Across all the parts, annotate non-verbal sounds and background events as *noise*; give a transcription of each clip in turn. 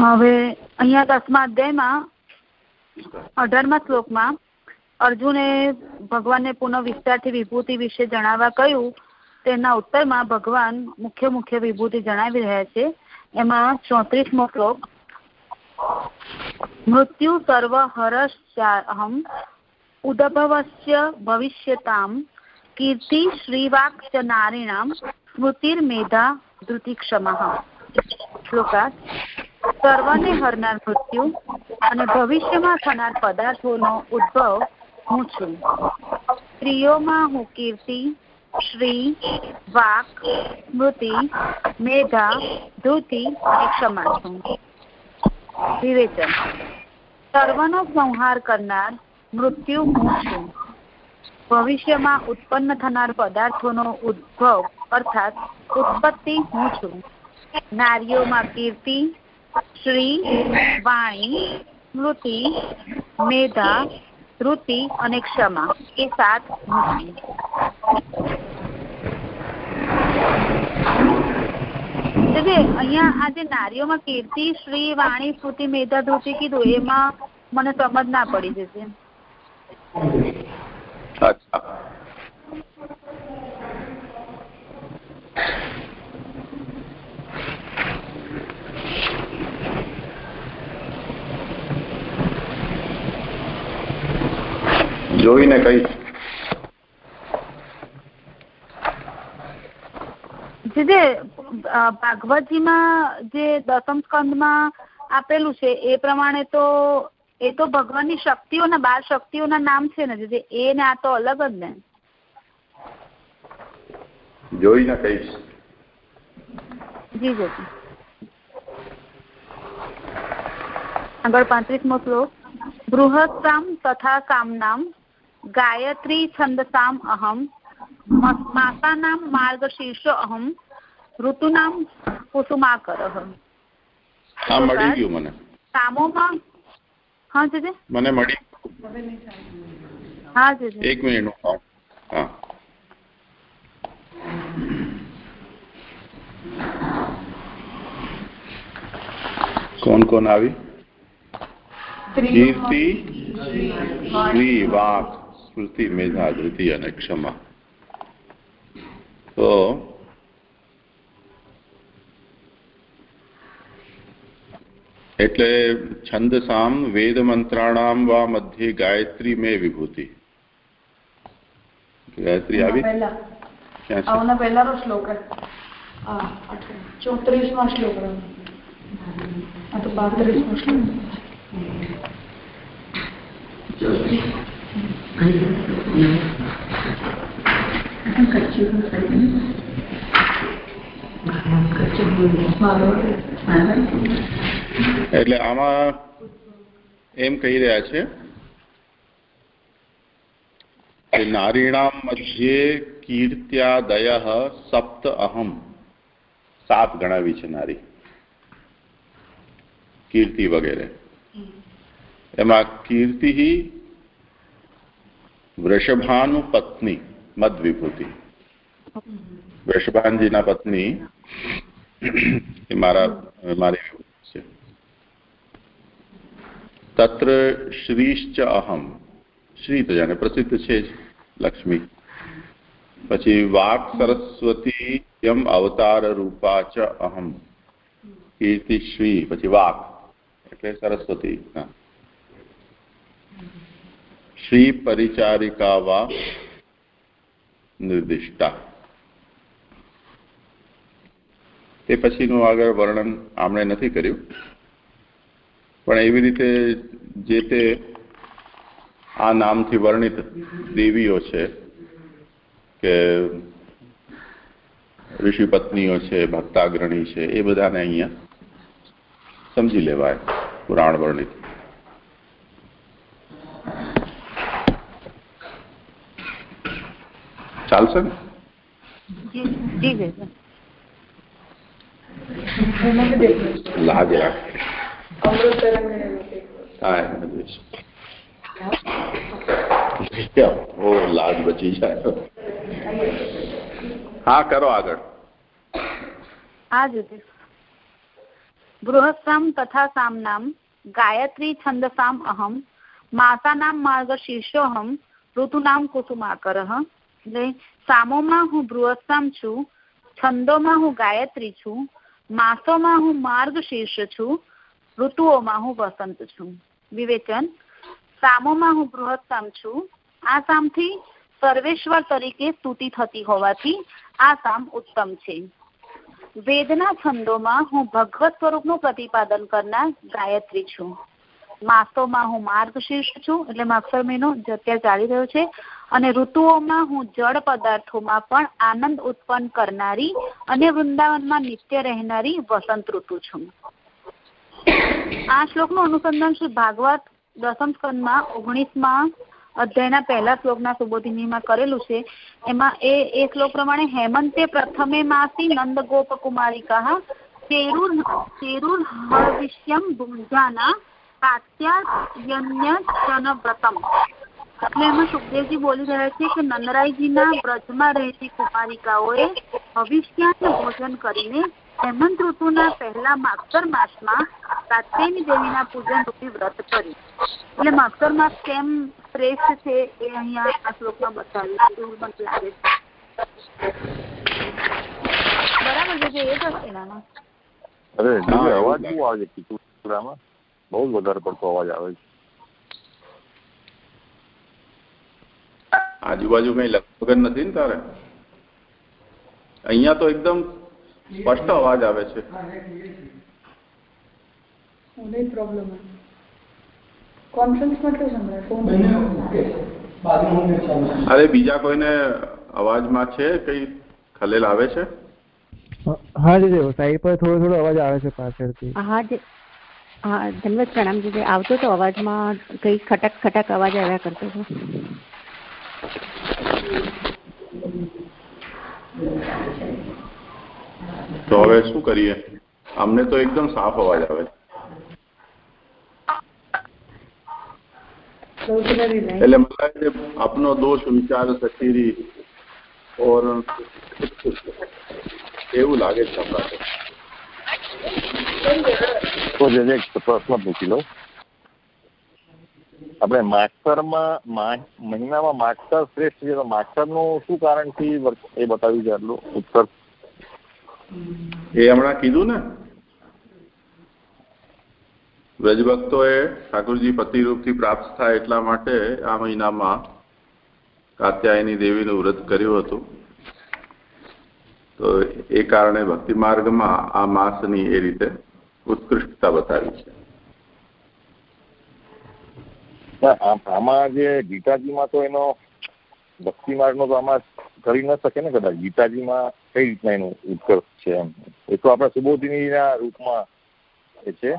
હવે અહીંયા દસમા અધ્યાયમાં, અઢારમા શ્લોકમાં અર્જુને ભગવાનને પુનઃ વિસ્તારથી વિભૂતિ વિશે જણાવવા કહ્યું. તેના ઉત્તરમાં ભગવાન મુખ્ય મુખ્ય વિભૂતિ જણાવી રહ્યા છે. એમાં ચોત્રીસમો શ્લોક, મૃત્યુ સર્વ હરશ્યાહમ ઉદભવસ્ય ભવિષ્યતામ કીર્તિ શ્રીવાક નારીણામ સ્મૃતિર્મેધા ધૃતિક્ષમઃ શ્લોકાર્થ સર્વને હરનાર મૃત્યુ અને ભવિષ્યમાં થનાર પદાર્થોનો ઉદ્ભવ હું છું. સ્ત્રીઓમાં હું કીર્તિ, શ્રી, વાક, સ્મૃતિ, મેધા, ધૃતિ અને ક્ષમા છું. વિવેચન, સર્વનો સંહાર કરનાર મૃત્યુ હું છું. ભવિષ્યમાં ઉત્પન્ન થનાર પદાર્થોનો ઉદ્ભવ અર્થાત ઉત્પત્તિ હું છું. નારીઓમાં કીર્તિ શ્રી વાણી, સ્મૃતિ, મેધા ધૃતિ અને ક્ષમા એ સાત હું છું. અહીંયા આજે નારીઓમાં કીર્તિ શ્રી વાણી સ્તુતિ મેધા ધૃતિ કીધું, એમાં મને સમજ ના પડી જશે. જોઈને કહીશ જે ભાગવતજીમાં જે દસમ સ્કંદમાં આપેલું છે એ પ્રમાણે તો એ તો ભગવાનની શક્તિઓના બાર શક્તિઓના નામ છે ને જે એ ને આ તો અલગ જ ને. જોઈને કહીશ જી જી આગળ પાંત્રીસમો શ્લોક. બૃહત્સામ તથા સામનામ માર્ગશીર્ષ અહમ ઋતુનામ કુસુમાકર હા મળી ગયું મને સામોમાં હા જીજી મને મળી હા જીજી એક મિનિટ હા કોણ કોણ આવી કીર્તિ શ્રી વાક स्मृति मेधा धृति क्षमा। तो एट्ले छंदसाम वेद मंत्राणाम व मध्य गायत्री में विभूति। गायत्री आवी? आवना श्लोक है। श्लोक એટલે આમાં એમ કહી રહ્યા છે કે નારીણામ મધ્યે કીર્ત્યાદય સપ્ત અહમ. સાત ગણાવી છે નારી. કીર્તિ વગેરે. એમાં કીર્તિ વૃષભાનુ પત્ની મદ વિભૂતિ વૃષભાનજીના પત્ની એ મારા મારી વિભૂતિ છે તત્ર શ્રીશ્ચ અહમ શ્રી તો જાણે પ્રસિદ્ધ છે જ લક્ષ્મી પછી વાક સરસ્વતી યમ અવતાર રૂપા ચ અહમ કીર્તિ શ્રી પછી વાક એટલે સરસ્વતી પરિચારિકા વા નિર્દિષ્ટા તે પછીનું આગળ વર્ણન આમણે નથી કર્યું પણ એવી રીતે જે તે આ નામથી વર્ણિત દેવીઓ છે કે ઋષિ પત્નીઓ છે ભક્તાગ્રણી છે એ બધાને અહીંયા સમજી લેવાય પુરાણ વર્ણિત ચાલશે ને? લાજ રાખે લાજ બચી જાય. હા, કરો આગળ. આ જ રીતે તથા સામનામ, ગાયત્રી છંદસામ અહમ માસાનામ માર્ગશીર્ષોહમ ઋતુનામ કુસુમાકર એટલે સામોમાં હું બૃહસ્તમ છું, છંદોમાં હું ગાયત્રી છું, માસોમાં હું માર્ગ શીર્ષ છું, ઋતુઓમાં હું વસંત છું. વિવેચન, સામોમાં હું બૃહત્તમ છું. આ સામથી સર્વેશ્વર તરીકે સ્તુતિ થતી હોવાથી આ સામ ઉત્તમ છે. વેદના છંદોમાં હું ભગવત સ્વરૂપનું પ્રતિપાદન કરનાર ગાયત્રી છું. માસોમાં હું માર્ગશીર્ષ છું એટલે માગસર મહિનો અત્યારે ચાલી રહ્યો છે. અને ઋતુઓમાં હું જળ પદાર્થોમાં પણ આનંદ ઉત્પન્ન કરનારી અને વૃંદાવનમાં નિત્ય રહેનારી વસંત ઋતુ છું. આ શ્લોકનું અનુસંધાન શ્રી ભાગવત દસમ સ્કંદમાં ઓગણીસમાં અધ્યાયના પહેલા શ્લોકના સુબોધિનીમાં કરેલું છે. એમાં એ એ શ્લોક પ્રમાણે, હેમંતે પ્રથમે માસી નંદ ગોપ કુમારિકા ચેરુર ચેરુર હવિષ્યમ ભુંજાના વ્રતમ એટલે એમાં સુખદેવજી બોલી રહ્યા છે કે નંદરાયજીના વ્રજમાં રહેતી કુમારિકાઓએ ભવિષ્યાન ભોજન કરીને હેમંત ઋતુના પહેલા માગસર માસમાં કાત્યાયની દેવીના પૂજન રૂપી વ્રત કર્યું. એટલે માગસર માસ કેમ શ્રેષ્ઠ છે એ અહીંયા આ શ્લોકમાં બતાવ્યું એવું મને લાગે છે. બરાબર છે એ જ હશે એનામાં અરે અવાજ શું આવે છે બહુ જ વધારે પડતો અવાજ આવે છે આજુબાજુ કઈ લગન નથી ને તારે અહીંયા તો એકદમ સ્પષ્ટ અવાજ આવે છે પ્રોબ્લેમ કોન્ફરન્સમાં કેવું સંભળાય ફોન અરે બીજા કોઈને અવાજમાં છે કઈ ખલેલ આવે છે હા જી સાઈડ પર થોડો થોડો અવાજ આવે છે પાછળથી હા જે હા ધન્યવાદ પ્રણામજી આવતો તો અવાજમાં કઈ ખટક ખટક અવાજ આવ્યા કરતો હતો. તો હવે શું કરીએ? અમને તો એકદમ સાફ અવાજ આવે. એટલે મને આપનો દોષ વિચાર સચીરી ઓર એવું લાગે છે હમણાં આપણે માસ્ટરમાં મહિનામાં માસ્ટર શ્રેષ્ઠ છે, તો માસ્ટરનું શું કારણથી એ બતાવ્યું છે આટલું ઉત્તર? એ હમણાં કીધું ને? વ્રજભક્તોએ ઠાકોરજી પતિરૂપથી પ્રાપ્ત થાય એટલા માટે આ મહિનામાં કાત્યાયની દેવીનું વ્રત કર્યું હતું. તો એ કારણે ભક્તિ માર્ગમાં આ માસની એ રીતે ઉત્કૃષ્ટતા બતાવી છે. આમાં જે ગીતાજીમાં તો એનો ભક્તિ માર્ગનો તો આમાં કરી ન શકે ને કદાચ. ગીતાજીમાં કઈ રીતના એનું ઉત્કર્ષ છે એમ? એ તો આપણા સુબોધિનીના રૂપમાં એ છે.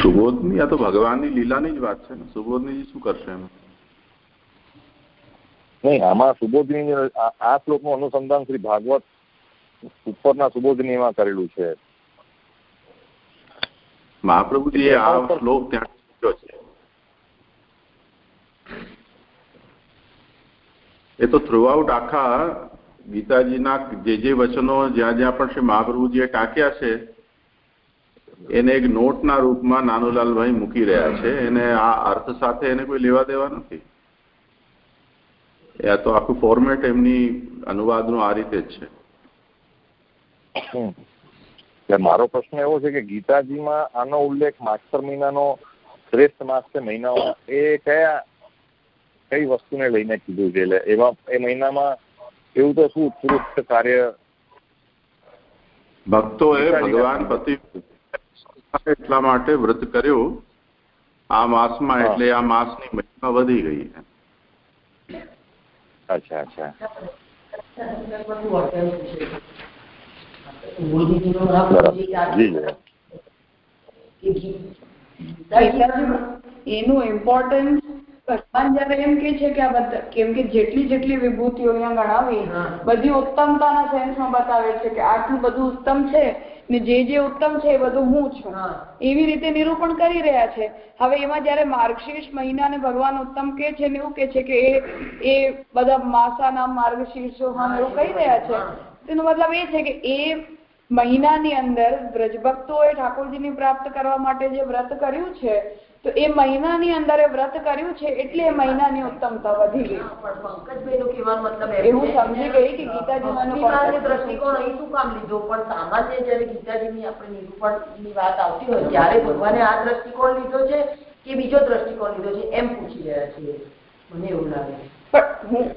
સુબોધની આ તો ભગવાનની લીલાની જ વાત છે ને. સુબોધનીજી શું કરશે એમ? નહીં આમાં સુબોધની આ શ્લોકનું અનુસંધાન શ્રી ભાગવત ઉપરના સુબોધિનીમાં કરેલું છે. મહાપ્રભુજી આ શ્લોક ત્યાં છે. એ તો થ્રુઆઉટ આખા ગીતાજીના જે જે વચનો જ્યાં જ્યાં પણ શ્રી મહાપ્રભુજીએ ટાંક્યા છે એને એક નોટના રૂપમાં નાનુલાલભાઈ મૂકી રહ્યા છે. એને આ અર્થ સાથે એને કોઈ લેવા દેવા નથી. એ તો આખું ફોર્મેટ એમની અનુવાદનું આ રીતે જ છે. એટલે મારો પ્રશ્ન એવો છે કે ગીતાજીમાં આનો ઉલ્લેખ માસ્ટર મહિનાનો શ્રેષ્ઠ માસ છે મહિનામાં એ કયા કઈ વસ્તુને લઈને કીધું છે? એટલે એવા એ મહિનામાં એવું તો શું ઉત્કૃષ્ટ કાર્ય? ભક્તોએ ભગવાન પતિ એટલા માટે વ્રત કર્યું આ માસમાં એટલે આ માસની મહિમા વધી ગઈ અચ્છા અચ્છા. એનું ઇમ્પોર્ટન્સ ભગવાન જયારે એમ કે છે કે આ બધા કેમ કે જેટલી જેટલી વિભૂતિઓ અહીંયા ગણાવી બધી ઉત્તમતાના સેન્સમાં બતાવે છે કે આટલું બધું ઉત્તમ છે ને જે જે ઉત્તમ છે એ બધું હું છું. એવી રીતે નિરૂપણ કરી રહ્યા છે. હવે એમાં જયારે માર્ગશીર્ષ મહિનાને ભગવાન ઉત્તમ કે છે ને એવું કે છે કે એ એ બધા માસાના માર્ગશીર્ષો હમ એવું કહી રહ્યા છે. તેનો મતલબ એ છે કે એ મહિનાની અંદર બ્રજભક્તોએ ઠાકોરજીની પ્રાપ્ત કરવા માટે જે વ્રત કર્યું છે તો એ મહિનાની અંદર એ વ્રત કર્યું છે એટલે એ મહિનાની ઉત્તમતા વધી ગઈ. પંકજભાઈનું કહેવાનો મતલબ એવું સમજી ગઈ કે ગીતાજીમાં એનો ભક્તિમાનની concept દ્રષ્ટિકોણ અહીં શું કામ લીધો? પણ સામાન્ય જયારે ગીતાજીની આપણે નિરૂપણની વાત આવતી હોય ત્યારે ભગવાને આ દ્રષ્ટિકોણ લીધો છે કે બીજો દ્રષ્ટિકોણ લીધો છે? એમ પૂછી રહ્યા છીએ. મને એવું લાગે છે. એ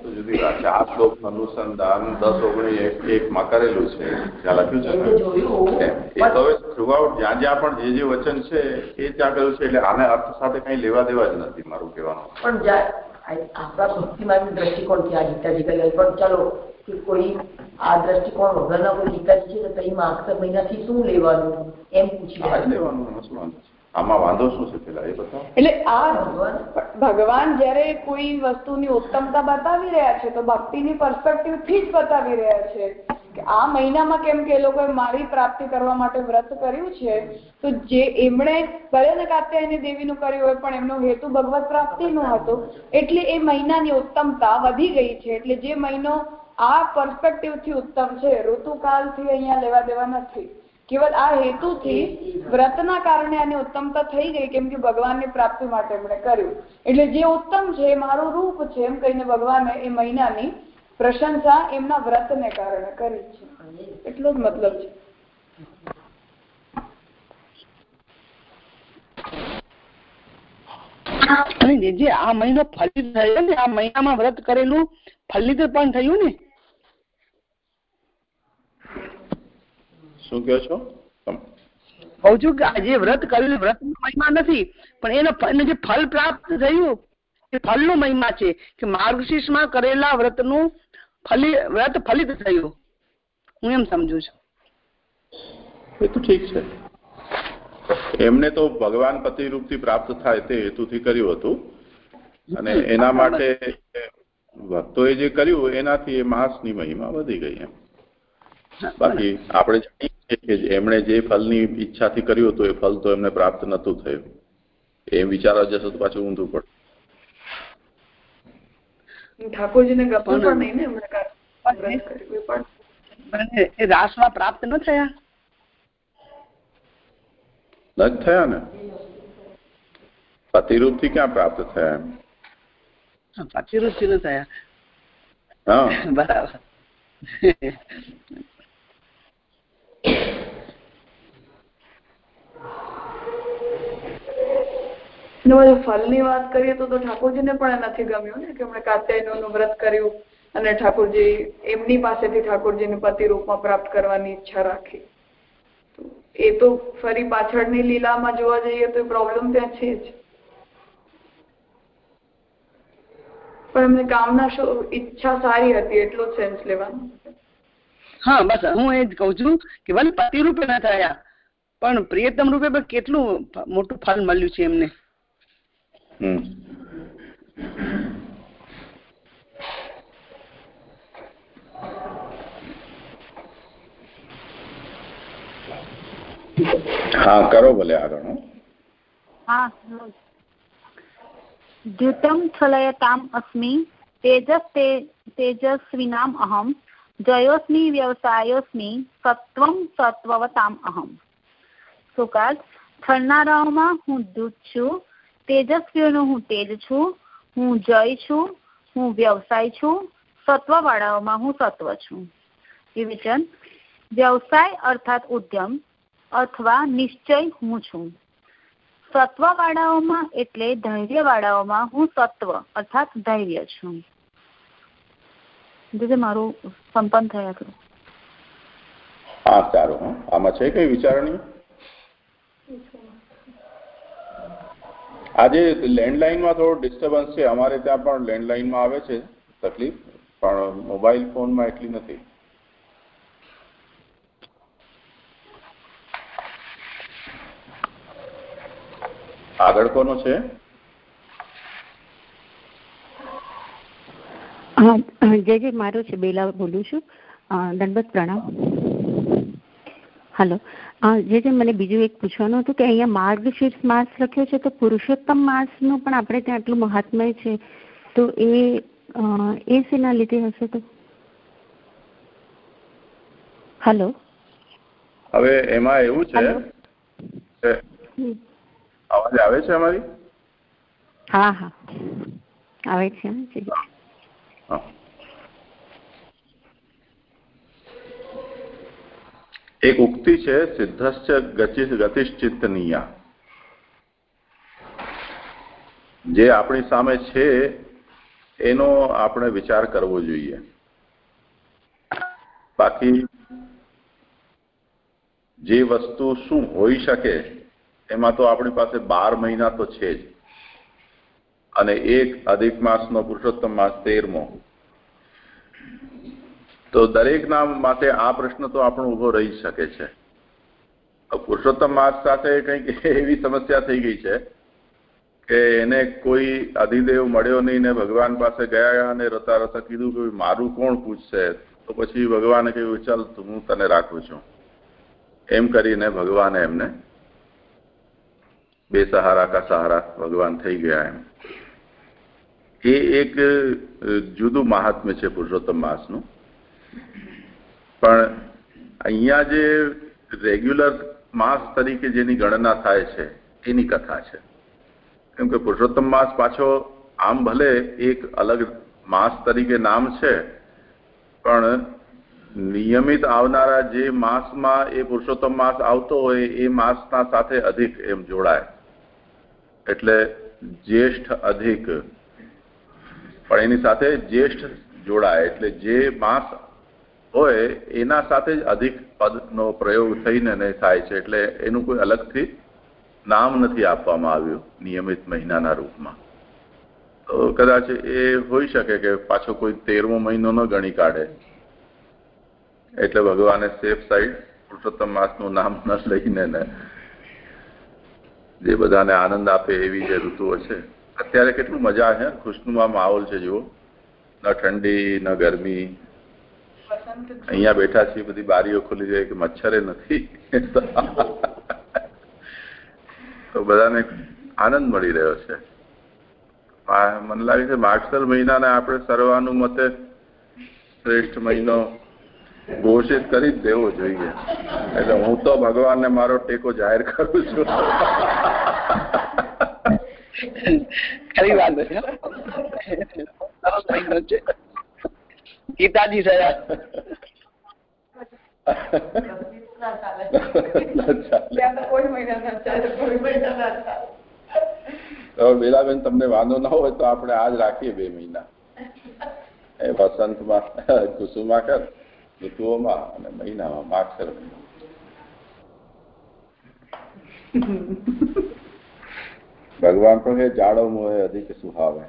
તો જુદી વાત છે. આ શ્લોક અનુસંધાન દસ ઓગણી એકમાં કરેલું છે. ત્યાં લખ્યું છે? એ તો જોયું ને એ તો હવે થ્રુઆઉટ જ્યાં જ્યાં પણ જે જે વચન છે એ ત્યાં કર્યું છે? એટલે આને અર્થ સાથે કઈ લેવા દેવા જ નથી મારું કહેવાનું. પણ આપણા ભક્તિમાનની દ્રષ્ટિકોણથી આ ગીતાજી કહી પણ ચાલો કે કોઈ આ દ્રષ્ટિકોણ વગરના કોઈ ગીતાજી છે તો એમાં માગસર મહિનાથી શું લેવાનું? એમ પૂછી. લેવાનું. શું આમાં વાંધો શું છે પેલા એ બતાવો. એટલે આ ભગવાન. જયારે કોઈ વસ્તુની ઉત્તમતા બતાવી રહ્યા છે તો ભક્તિની perspective થી જ બતાવી રહ્યા છે. કે આ મહિનામાં કેમ કે એ લોકોએ મારી પ્રાપ્તિ કરવા માટે વ્રત કર્યું છે તો જે એમણે ભલે ને કાત્યાયની દેવીનું કર્યું હોય પણ એમનો હેતુ ભગવત પ્રાપ્તિનો હતો એટલે એ મહિનાની ઉત્તમતા વધી ગઈ છે. એટલે જે મહિનો આ perspective થી ઉત્તમ છે ઋતુકાલથી અહીંયા લેવા દેવા નથી. કેવલ આ હેતુથી વ્રતના કારણે આની ઉત્તમતા થઈ ગઈ કેમ કે ભગવાનની પ્રાપ્તિ માટે એમણે કર્યું. એટલે જે ઉત્તમ છે મારું રૂપ છે, એમ કહીને ભગવાને એ મહિનાની પ્રશંસા એમના વ્રતને કારણે કરી છે. એટલો જ મતલબ છે. જે આ મહિનો ફલિત થયો ને, આ મહિનામાં વ્રત કરેલું ફલિત પણ થયું ને? શું કહો છો? તમ- કહું કે જે વ્રત કર્યું વ્રત મહિમા નથી પણ એનો એને જે ફલ પ્રાપ્ત થયું એ ફલનો મહિમા છે કે માર્ગશીર્ષમાં કરેલા વ્રતનું ફલી વ્રત ફલિત થયું. હું એમ સમજુ છું. એ તો ઠીક છે. એમને તો ભગવાન પતિ રૂપથી પ્રાપ્ત થાય તે હેતુથી કર્યું હતું. અને એના માટે ભક્તોએ જે કર્યું એનાથી એ માસની મહિમા વધી ગઈ એમ. બાકી આપણે જાણીએ કે એમણે જે ફલની ઈચ્છાથી કર્યું હતું એ ફલ તો એમને પ્રાપ્ત નતું થયું. એમ વિચારવા જશો તો પાછું ઊંધું પડે. ઠાકોરજીને ગમતું પણ નહીં ને એમણે વ્રત પણ એ રાસમાં પ્રાપ્ત ન થયા? ન થયા ને. પતિરૂપથી ક્યાં પ્રાપ્ત થયા એમ? પછી રુચિ ન થયા. હા. બરાબર. ફલની વાત કરીએ તો ઠાકોરજીને પણ નથી ગમ્યું ને કે એમણે કાત્યાયનનું વ્રત કર્યું અને ઠાકોરજી એમની પાસેથી ઠાકોરજીને પતિ રૂપમાં પ્રાપ્ત કરવાની ઈચ્છા રાખી. એ તો ફરી પાછળની લીલામાં જોવા જઈએ તો પ્રોબ્લેમ ત્યાં છે જ. પણ એમની કામના ઈચ્છા સારી હતી, એટલો જ સેન્સ લેવાનો હા, બસ હું એ જ કઉ છું કે ભલે પતિ રૂપે ના થયા, પણ પ્રિયતમ રૂપે કેટલું મોટું ફળ મળ્યું છે એમને. હા, કરો ભલે આગળ द्युतं छलयताम् अस्मि तेजस्ते तेजस्विनाम् अहं जयोऽस्मि વ્યવસાયોસ્મિ સત્વમ સત્વવતામ અહમ. સુકાત થનારાઓમાં હું દૂત છું તેજસ્વીઓનો હું તેજ છું, હું જય છું, હું વ્યવસાય છું, સત્વવાળાઓમાં હું સત્વ છું. વિવેચન, વ્યવસાય અર્થાત ઉદ્યમ અથવા નિશ્ચય હું છું. સત્વવાળાઓમાં એટલે ધૈર્યવાળાઓમાં હું સત્વ અર્થાત ધૈર્ય છું. જે મારું સંપન્ન થયા કરું. હા સારું આમાં છે કઈ વિચારણી? આજે લેન્ડલાઇનમાં થોડો ડિસ્ટર્બન્સ છે. અમારે ત્યાં પણ લેન્ડલાઇનમાં આવે છે તકલીફ, પણ મોબાઈલ ફોનમાં એટલી નથી. આગળ કોનો છે? હા જય જય મારો છે, બેલા બોલું છું. દંડવત પ્રણામ હલો. જે જે મને બીજું એક પૂછવાનું હતું કે અહીંયા માર્ગશીર્ષ માસ લખ્યો છે તો પુરુષોત્તમ માસનું પણ આપણે ત્યાં આટલું મહાત્મય છે. તો એ એ શેના લીધે હશે તો? હલો. હવે એમાં એવું છે અવાજ આવે છે અમારી? હા હા. આવે છે હા. એક ઉક્તિ છે સિદ્ધશ્ચ ગતિશ્ચિંતનીય જે આપણી સામે છે એનો આપણે વિચાર કરવો જોઈએ બાકી જે વસ્તુ શું હોઈ શકે એમાં તો આપણી પાસે બાર મહિના તો છે જ અને એક અધિક માસનો પુરુષોત્તમ માસ તેરમો તો દરેક નામ માટે આ પ્રશ્ન તો આપણો ઊભો રહી શકે છે. પુરુષોત્તમ માસ સાથે કંઈક એવી સમસ્યા થઈ ગઈ છે કે એને કોઈ અધિદેવ મળ્યો નહીં ને ભગવાન પાસે ગયા અને રતા રતા કીધું કે મારું કોણ પૂછશે? તો પછી ભગવાને કહ્યું, ચાલ, હું તને રાખું છું. એમ કરીને ભગવાને એમને બે સહારા કા સહારા ભગવાન થઈ ગયા એમ. એ એક જુદું મહાત્મ્ય છે પુરુષોત્તમ માસનું. પણ અહીંયા જે રેગ્યુલર માસ તરીકે જેની ગણના થાય છે, એની કથા છે. કેમ કે પુરુષોત્તમ માસ પાછો આમ ભલે એક અલગ માસ તરીકે નામ છે, પણ નિયમિત આવનારા જે માસમાં એ પુરુષોત્તમ માસ આવતો હોય, એ માસના સાથે અધિક એમ જોડાય. એટલે જ્યેષ્ઠ અધિક. પણ એની સાથે જ્યેષ્ઠ જોડાય. એટલે જે માસ હોય, એના સાથે જ અધિક પદનો પ્રયોગ થઈને થાય છે, એટલે એનું કોઈ અલગથી નામ નથી આપવામાં આવ્યું નિયમિત મહિનાના રૂપમાં. તો કદાચ એ હોઈ શકે કે પાછો કોઈ તેરમો મહિનો ન ગણી કાઢે. એટલે ભગવાને સેફ સાઈડ પુરુષોત્તમ માસનું નામ ન લઈને જે બધાને આનંદ આપે એવી જે ઋતુઓ છે. અત્યારે કેટલું મજા છે, ખુશનુમા માહોલ છે, જુઓ. ન ઠંડી, ન ગરમી અહીંયા બેઠા છીએ, બધી બારીઓ ખુલી જાય કે મચ્છરે નથી. તો બધાને આનંદ મળી રહ્યો છે. મને લાગે છે માગસર મહિનાને આપણે સર્વાનુમતે શ્રેષ્ઠ મહિનો ઘોષિત કરી જ દેવો જોઈએ. એટલે હું તો ભગવાનને મારો ટેકો જાહેર કરું છું. ખરી વાત છે. ગીતાજી સયા બેલાબેન, તમને વાંધો ના હોય તો આપણે આજ રાખીએ બે મહિના. એ વસંતમાં કુસુમાકર ઋતુઓમાં અને મહિનામાં માક્ષર ભગવાન એ જાડો મોહે અધિક સુહાવે.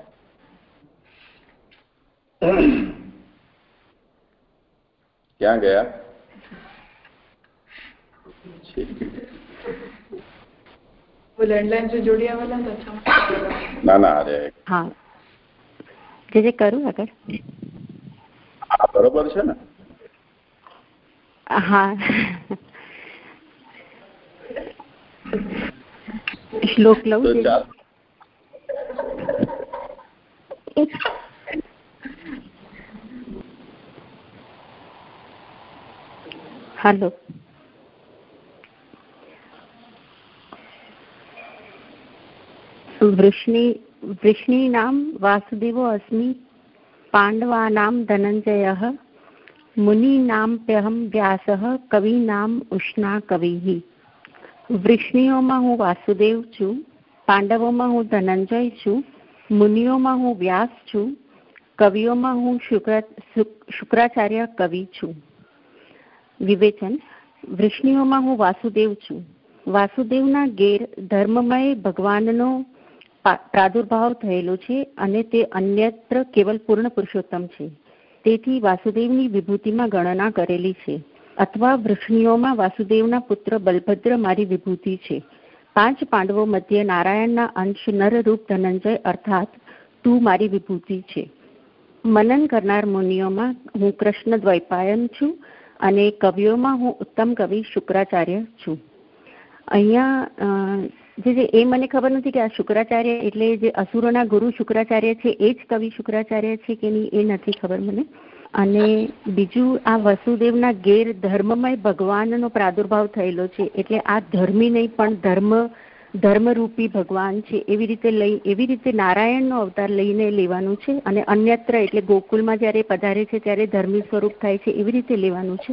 ક્યાં ગયા ના ના અરે હા જે જે કરું આગળ હા બરોબર છે ને હા શ્લોક લઉં હાલો. વૃષ્ણિ, વૃષ્ણીનામ વાસુદેવો અસ્મિ, પાંડવાનામ ધનંજયः, મુનિનામ્પ્યહમ વ્યાસઃ, કવિનામ ઉષ્ણા કવિ. વૃષ્ણિઓમાં હું વાસુદેવ છું, પાંડવોમાં હું ધનંજય છું, મુનિઓમાં હું વ્યાસ છું, કવિઓમાં હું શુક્ર શુક્રાચાર્ય કવિ છું. વિવેચન, વૃષ્ણિઓમાં હું વાસુદેવ છું. વાસુદેવના ગેર ધર્મમય ભગવાનનો પ્રાદુર્ભાવ થયેલો છે અને તે અન્યત્ર કેવલ પૂર્ણ પુરુષોત્તમ છે. તેથી વાસુદેવની વિભૂતિમાં ગણના કરેલી છે. અથવા વૃષ્ણિઓમાં વાસુદેવના પુત્ર બલભદ્ર મારી વિભૂતિ છે. પાંચ પાંડવો મધ્ય નારાયણના અંશ નરરૂપ ધનંજય અર્થાત તું મારી વિભૂતિ છે. મનન કરનાર મુનિઓમાં હું કૃષ્ણ દ્વૈપાયન છું. અને કવિઓમાં હું ઉત્તમ કવિ શુક્રાચાર્ય છું. અહીંયા જે જે, એ મને ખબર નથી કે આ શુક્રાચાર્ય એટલે જે અસુરોના ગુરુ શુક્રાચાર્ય છે, એ જ કવિ શુક્રાચાર્ય છે કે નહીં, એ નથી ખબર મને. અને બીજું, આ વસુદેવના ગેર ધર્મમય ભગવાનનો પ્રાદુર્ભાવ થયેલો છે, એટલે આ ધર્મી નહીં, પણ ધર્મ ધર્મરૂપી ભગવાન છે એવી રીતે લઈ એવી રીતે નારાયણનો અવતાર લઈને લેવાનું છે અને અન્યત્ર એટલે ગોકુલમાં જ્યારે પધારે છે ત્યારે ધર્મી સ્વરૂપ થાય છે એવી રીતે લેવાનું છે?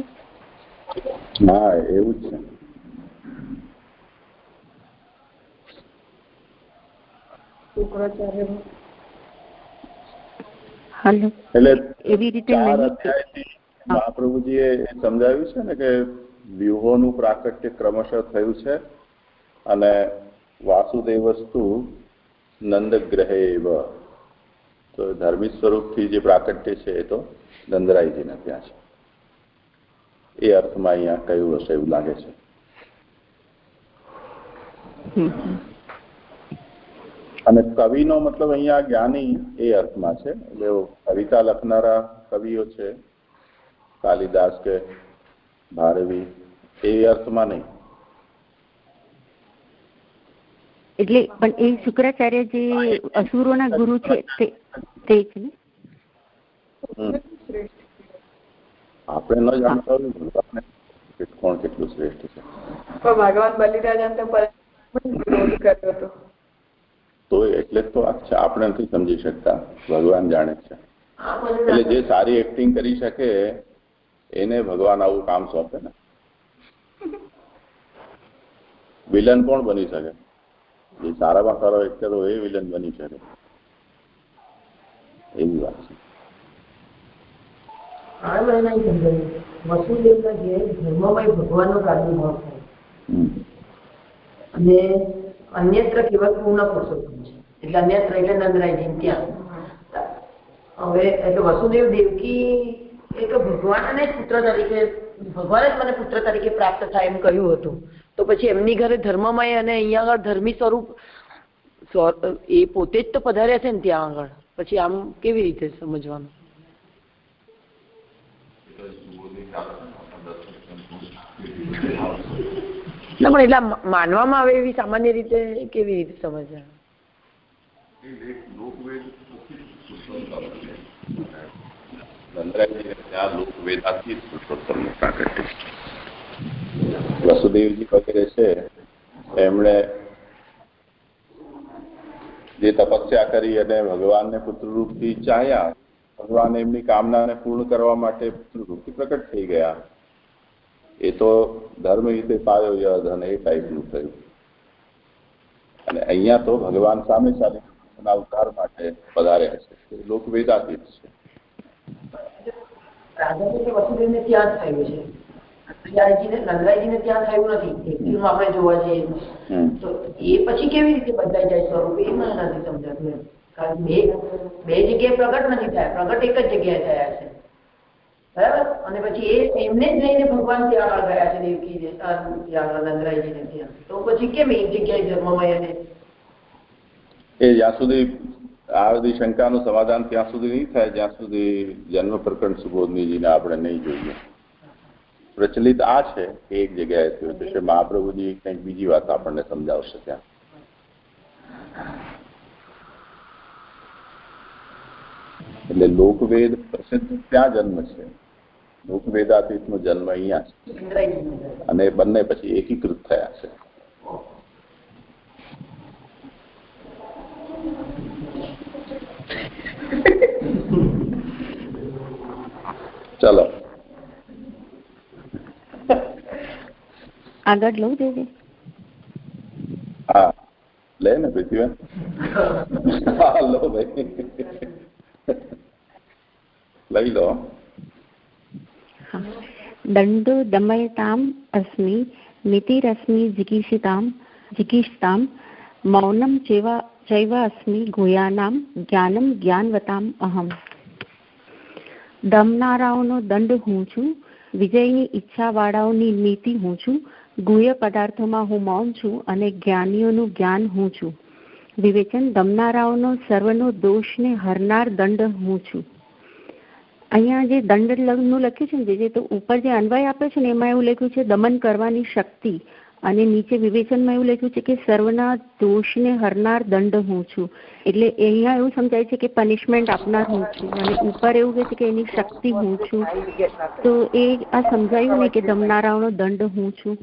હા એવું જ છે. હલો. એટલે એવી રીતે ચાર નહીં મહાપ્રભુજીએ સમજાવ્યું છે ને કે વ્યુહોનું પ્રાકટ્ય ક્રમશઃ થયું છે અને વાસુદેવસ્તુ નંદગ્રહે એવ તો ધર્મી સ્વરૂપથી જે પ્રાકટ્ય છે એ તો નંદરાયજીના ત્યાં છે. એ અર્થમાં અહીંયા કયું હશે એવું લાગે છે. અને કવિનો મતલબ અહીંયા જ્ઞાની એ અર્થમાં છે. એટલે કવિતા લખનારા કવિઓ છે. કાલિદાસ કે ભારવી એ અર્થમાં નહીં. એટલે પણ એ શુક્રાચાર્ય જે અસુરોના ગુરુ છે તે તે જ ને? આપણે ન જાણતા હોય ને કોણ કેટલું શ્રેષ્ઠ છે. પણ ભગવાન બલિરાજન તો વિરોધ કર્યો હતો તો એટલે જ તો આપણે નથી સમજી શકતા ભગવાન જાણે છે. એટલે જે સારી એક્ટિંગ કરી શકે એને ભગવાન આવું કામ સોંપે ને. *laughs* વિલન કોણ બની શકે? જે સારામાં સારો એક્ટર હોય એ વિલન બની શકે એવી વાત છે. આ મને વસુદેવના ઘેર ધર્મમય ભગવાનનો પ્રાદુર્ભાવ થાય અને અન્યત્ર કેવલ પૂર્ણ પુરુષોત્તમ છે. એટલે અન્યત્ર એટલે નંદરાયજી ત્યાં. હવે એટલે વસુદેવ દેવકી એક ભગવાનને જ પુત્ર તરીકે ભગવાન જ મને પુત્ર તરીકે પ્રાપ્ત થાય એમ કહ્યું હતું. તો પછી એમની ઘરે ધર્મમય અને અહીંયા આગળ ધર્મી સ્વરૂપ એ પોતે જ તો પધાર્યા છે ને ત્યાં આગળ. પછી આમ કેવી રીતે સમજવાનું? ના, પણ એટલા માનવામાં આવે એવી સામાન્ય રીતે કેવી રીતે સમજવાનું નંદરાયજીને ત્યાં લોકવેદાથી પુરુષોત્તમ પ્રાગટ્ય. વસુદેવજી વગેરે છે, એમણે જે તપસ્યા કરી અને ભગવાનને પુત્રરૂપથી ચાહ્યા, ભગવાન એમની કામનાને પૂર્ણ કરવા માટે પુત્રરૂપથી પ્રકટ થઈ ગયા. એ તો ધર્મ રીતે પાયો યધન એ ટાઈપનું થયું. અને અહીંયા તો ભગવાન સામે ચાલી અવતાર માટે પધાર્યા છે. લોક વેદાતીત છે. નંદરાયજીને નંદરાયજીને ત્યાં થયું નથી. એકચુઅલમાં આપણે જોવા જઈએ. તો. એ પછી કેવી રીતે બદલાઈ જાય સ્વરૂપ? એ મને નથી સમજાતું એમ. કારણ બે બે જગ્યાએ પ્રગટ નથી થયા. પ્રગટ એક જ જગ્યાએ થયા છે. બરાબર? અને પછી એ એમને જ લઈને ભગવાન ત્યાં આગળ ગયા છે દેવકી ત્યાં આગળ ત્યાં. તો પછી કેમ એક જગ્યાએ ધર્મમય અને એ જ્યાં સુધી આ બધી શંકાનું સમાધાન ત્યાં સુધી નહીં થાય જ્યાં સુધી જન્મ પ્રકરણ સુબોધનીજીને આપણે નહીં જોઈએ. પ્રચલિત આ છે કે એક જગ્યાએ થયું છે. શ્રી મહાપ્રભુજી કંઈક બીજી વાત આપણને સમજાવશે ત્યાં. એટલે લોકવેદ પ્રસિદ્ધ ત્યાં જન્મ છે? લોકવેદાતીતનો જન્મ અહીંયા છે. અને બંને પછી એકીકૃત થયા છે. ચલો. આગળ લઉં દેજે હા. લે ને પૃથ્વીબેન હા લો ભાઈ. લઈ લો. દંડો દમયતામ અસ્મિ મિતિરસ્મિ જિગીષિતામ જિગીષતામ મૌનમ ચેવા ચૈવ અસ્મિ ગુહ્યાનામ જ્ઞાનમ જ્ઞાનવતામ અહમ. દમનારાઓનો દંડ હું છું વિજયની ઈચ્છાવાળાઓની નીતિ હું છું ગુહ્ય પદાર્થોમાં હું મૌન છું અને જ્ઞાનીઓનું જ્ઞાન હું છું. વિવેચન દમનારાઓનો સર્વનો દોષને હરનાર દંડ હું છું. અહીંયા જે દંડનું લખ્યું છે ને જે તો ઉપર જે અન્વય આપ્યો છે ને એમાં એવું લખ્યું છે, દમન કરવાની શક્તિ. અને નીચે વિવેચનમાં એવું લખ્યું છે કે સર્વના દોષને હરનાર દંડ હું છું. એટલે અહીંયા એવું સમજાય છે કે પનિશમેન્ટ આપનાર હું છું અને ઉપર એવું કહે છે કે એની શક્તિ હું છું. તો એ આ સમજાયું ને કે દમનારાઓનો દંડ હું છું.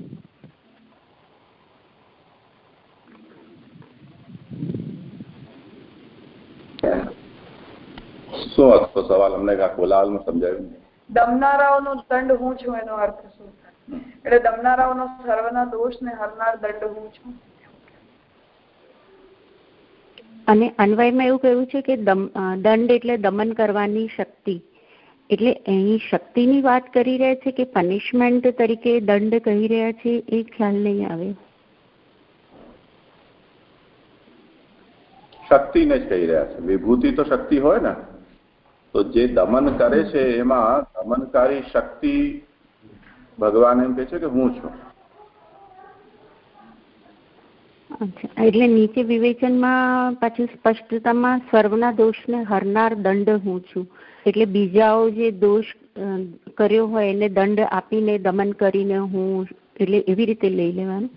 શું અર્થ સવાલ અમને કાંક બોલાવવાનું સમજાયું દમનારાઓનો દંડ હું છું એનો અર્થ શું? એટલે દમનારાઓનો સર્વના દોષ ને હરનાર દંડ હું છું. અને અન્વયમાં એવું કહ્યું છે કે દંડ એટલે દમન કરવાની શક્તિ. એટલે અહીં શક્તિની વાત કરી રહ્યા છે કે પનિશમેન્ટ તરીકે દંડ કહી રહ્યા છે એ ખ્યાલ નહીં આવે. શક્તિને જ કહી રહ્યા છે. વિભૂતિ તો શક્તિ હોય ને. તો જે દમન કરે છે એમાં દમનકારી શક્તિ ભગવાન એમ કે છે કે હું છું. એટલે નીચે વિવેચનમાં પાછું સ્પષ્ટતામાં સર્વના દોષને હરનાર દંડ હું છું. એટલે બીજાઓ જે દોષ કર્યો હોય એને દંડ આપીને દમન કરીને હું એટલે એવી રીતે લઈ લેવાનું?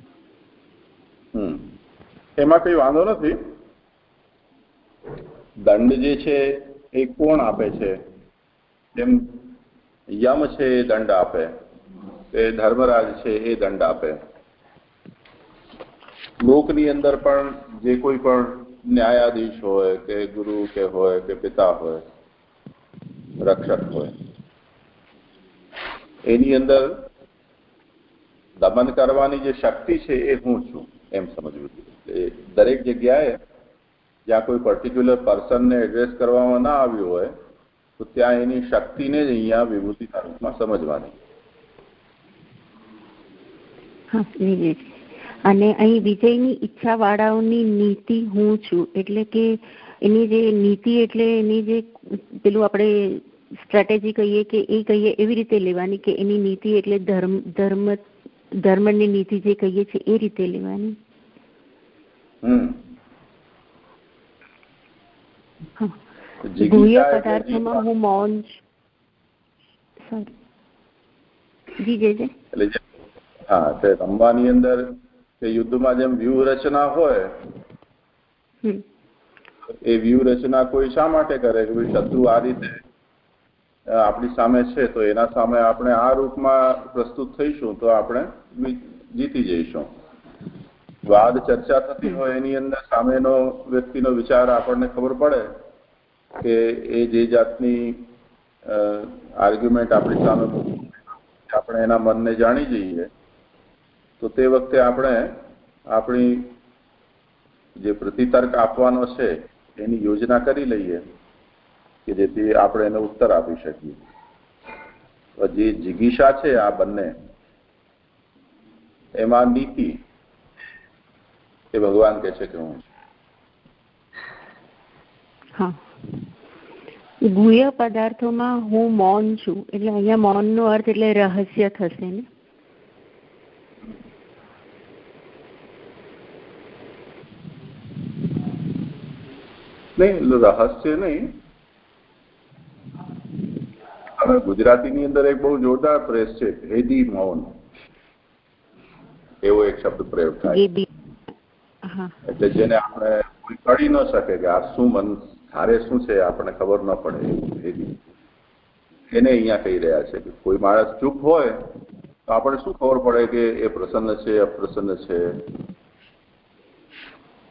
એમાં કઈ વાંધો નથી. દંડ જે છે એ કોણ આપે છે? જેમ યમ છે એ દંડ આપે. એ ધર્મરાજ છે, એ દંડ આપે. લોકની અંદર પણ જે કોઈ પણ ન્યાયાધીશ હોય, કે ગુરુ કે હોય, કે પિતા હોય, રક્ષક હોય, એની અંદર દમન કરવાની જે શક્તિ છે એ હું છું, એમ સમજવું જોઈએ દરેક જગ્યાએ જ્યાં કોઈ પર્ટિક્યુલર પર્સનને એડ્રેસ કરવામાં ના આવ્યું હોય, તો ત્યાં એની શક્તિને જ અહીંયા વિભૂતિના રૂપમાં સમજવાની. અને અહીં વિજયની ઈચ્છા વાળાઓની નીતિ હું છું. એટલે કે એની જે નીતિ એટલે એની જે પેલું આપણે સ્ટ્રેટેજી કહીએ કે એ કહીએ એવી રીતે લેવાની કે એની નીતિ એટલે ધર્મ ધર્મ ધર્મની નીતિ જે કહીએ છીએ એ રીતે લેવાની. ગુહ્ય પદાર્થોમાં હું મૌન જી જે એટલે હા તે રમવાની અંદર કે યુદ્ધમાં જેમ વ્યૂહ રચના હોય એ વ્યૂહ રચના કોઈ શા માટે કરે? કે ભાઈ શત્રુ આ રીતે આપણી સામે છે તો એના સામે આપણે આ રૂપમાં પ્રસ્તુત થઈશું તો આપણે જીતી જઈશું. વાદ ચર્ચા થતી હોય એની અંદર સામેનો વ્યક્તિનો વિચાર આપણને ખબર પડે કે એ જે જાતની આર્ગ્યુમેન્ટ આપણી સામે આપણે એના મનને જાણી જઈએ. તો તે વખતે આપણે આપણી જે પ્રતિતર્ક આપવાનો છે, એની યોજના કરી લઈએ કે જેથી આપણે એને ઉત્તર આપી શકીએ. જે જિગીષા છે આ બંને. એમાં નીતિ. એ ભગવાન કે છે કે હું હા. ગુહ્ય પદાર્થોમાં હું મૌન છું. એટલે અહીંયા મૌન નો અર્થ એટલે રહસ્ય થશે ને? નહીં રહસ્ય નહીં. હવે ગુજરાતીની અંદર એક બહુ જોરદાર પ્રેસ છે ભેદી મૌન. એવો એક શબ્દ પ્રયોગ થાય. એટલે જેને આપણે કોઈ કળી ન શકે કે આ શું મન હારે શું છે આપણને ખબર ન પડે ભેદી. એને અહીંયા કહી રહ્યા છે કે કોઈ માણસ ચૂપ હોય તો આપણે શું ખબર પડે કે એ પ્રસન્ન છે અપ્રસન્ન છે?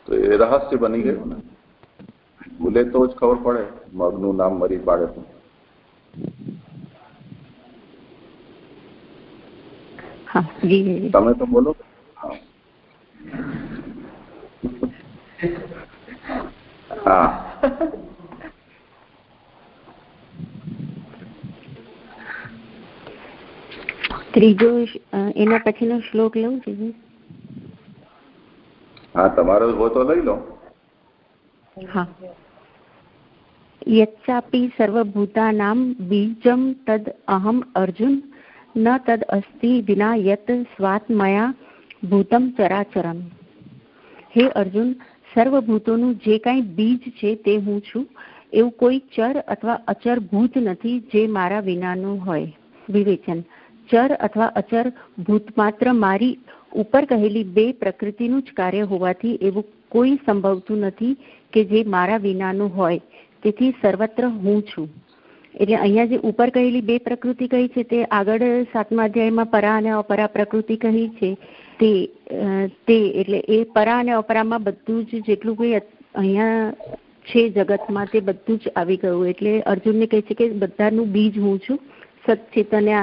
તો એ રહસ્ય બની ગયું ને. ભૂલે તો જ ખબર પડે મગનું નામ મરી પાડે તો. તમે તો બોલો. હા. ત્રીજો એના પછીનો શ્લોક લઉં છે હા. તમારો હો તો લઈ લો. હા. યચ્ચાપि સર્વભૂતાનામ બીજમ તદ અહમ અર્જુન ન તદ અસ્તિ વિના યત સ્વાત્મયા ભૂતમ ચરાચરમ હે અર્જુન સર્વભૂતોનું જે કાંઈ બીજ છે તે હું છું એવું કોઈ ચર અથવા અચર ભૂત નથી જે મારા વિનાનું હોય વિવેચન ચર અથવા અચર ભૂત માત્ર મારી ઉપર કહેલી બે પ્રકૃતિનું જ કાર્ય હોવાથી એવું કોઈ સંભવતું નથી કે જે મારા વિનાનું હોય તેથી સર્વત્ર હું છું. એટલે અહીંયા જે ઉપર કહેલી બે પ્રકૃતિ કહી છે, તે આગળ સાતમા અધ્યાયમાં પરા અને અપરા પ્રકૃતિ કહી છે. તે તે એટલે એ પરા અને અપરામાં બધું જ જેટલું કોઈ અહીંયા છે જગતમાં તે બધું જ આવી ગયું. એટલે અર્જુનને કહે છે કે બધાનું બીજ હું છું. સતચિત અને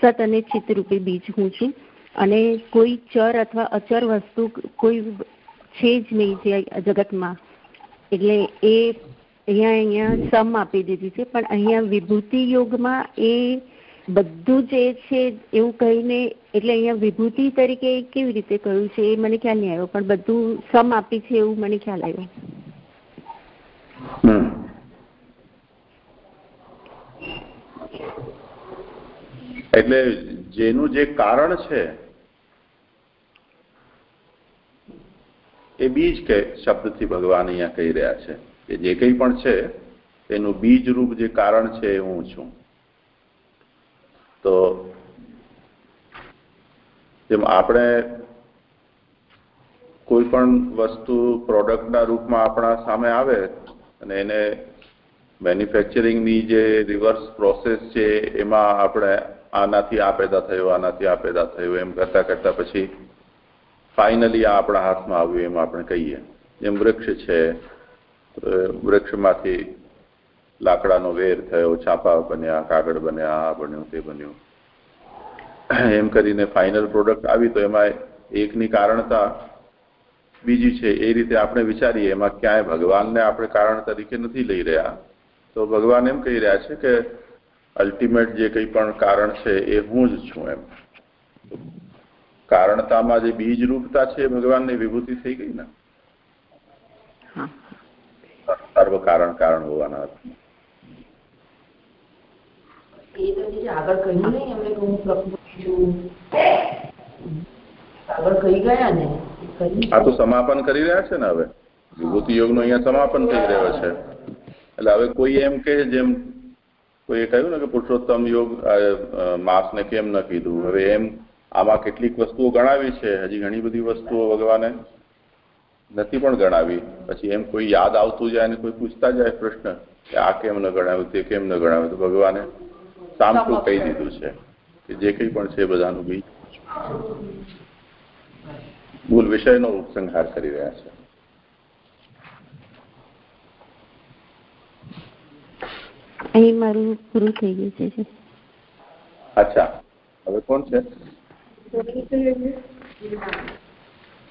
સત અને ચિત્તરૂપી બીજ હું છું. અને કોઈ ચર અથવા અચર વસ્તુ કોઈ છે જ નહીં જે જગતમાં. એટલે એ અહીંયા અહીંયા સમ આપી દીધી છે, પણ અહીંયા વિભૂતિ યોગમાં એ બધું જે છે એવું કહીને, એટલે અહીંયા વિભૂતિ તરીકે કેવી રીતે કહ્યું છે, એ મને ખ્યાલ નહીં આવ્યો, પણ બધું સમ આપી છે એવું મને ખ્યાલ આવ્યો. એટલે જેનું જે કારણ છે, એ બીજ કે શબ્દથી ભગવાન અહીંયા કહી રહ્યા છે. કે જે કંઈ પણ છે, એનું બીજ રૂપ જે કારણ છે એ હું છું. તો જેમ આપણે કોઈ પણ વસ્તુ પ્રોડક્ટના રૂપમાં આપણા સામે આવે અને એને મેન્યુફેક્ચરિંગની જે રિવર્સ પ્રોસેસ છે, એમાં આપણે આનાથી આ પેદા થયો, આનાથી આ પેદા થયો, એમ કરતા કરતા પછી ફાઇનલી આ આપણા હાથમાં આવ્યું, એમ આપણે કહીએ. જેમ વૃક્ષ છે વૃક્ષમાંથી લાકડાનો વેર થયો, છાપા બન્યા, કાગળ બન્યા, આ બન્યું, તે બન્યું. એમ કરીને ફાઇનલ પ્રોડક્ટ આવી તો એમાં એકની કારણતા બીજી છે. એ રીતે આપણે વિચારીએ, એમાં ક્યાંય ભગવાનને આપણે કારણ તરીકે નથી લઈ રહ્યા. તો ભગવાન એમ કહી રહ્યા છે કે અલ્ટિમેટ જે કંઈ પણ કારણ છે એ હું જ છું એમ. કારણતામાં જે બીજ રૂપતા છે ભગવાનની વિભૂતિ થઈ ગઈ ને? સર્વ કારણ કારણ હોવાના આ તો સમાપન કરી રહ્યા છે ને હવે? વિભૂતિ યોગનું અહીંયા સમાપન થઈ રહ્યો છે. એટલે હવે કોઈ એમ કે જેમ કોઈએ કહ્યું ને કે પુરુષોત્તમ યોગ માસને કેમ ન કીધું? હવે એમ આમાં કેટલીક વસ્તુઓ ગણાવી છે. હજી ઘણી બધી વસ્તુઓ ભગવાને નથી પણ ગણાવી. પછી એમ કોઈ યાદ આવતું જાય અને કોઈ પૂછતા જાય પ્રશ્ન કે આ કેમ ન ગણાવ્યું તે કેમ ન ગણાવ્યું તો ભગવાને સામતું કહી દીધું છે કે જે કંઈ પણ છે બધાનું બી મૂળ વિષયનો ઉપસંહાર કરી રહ્યા છે. અહીં મારું પૂરું થઈ ગયું છે અચ્છા. હવે કોણ છે?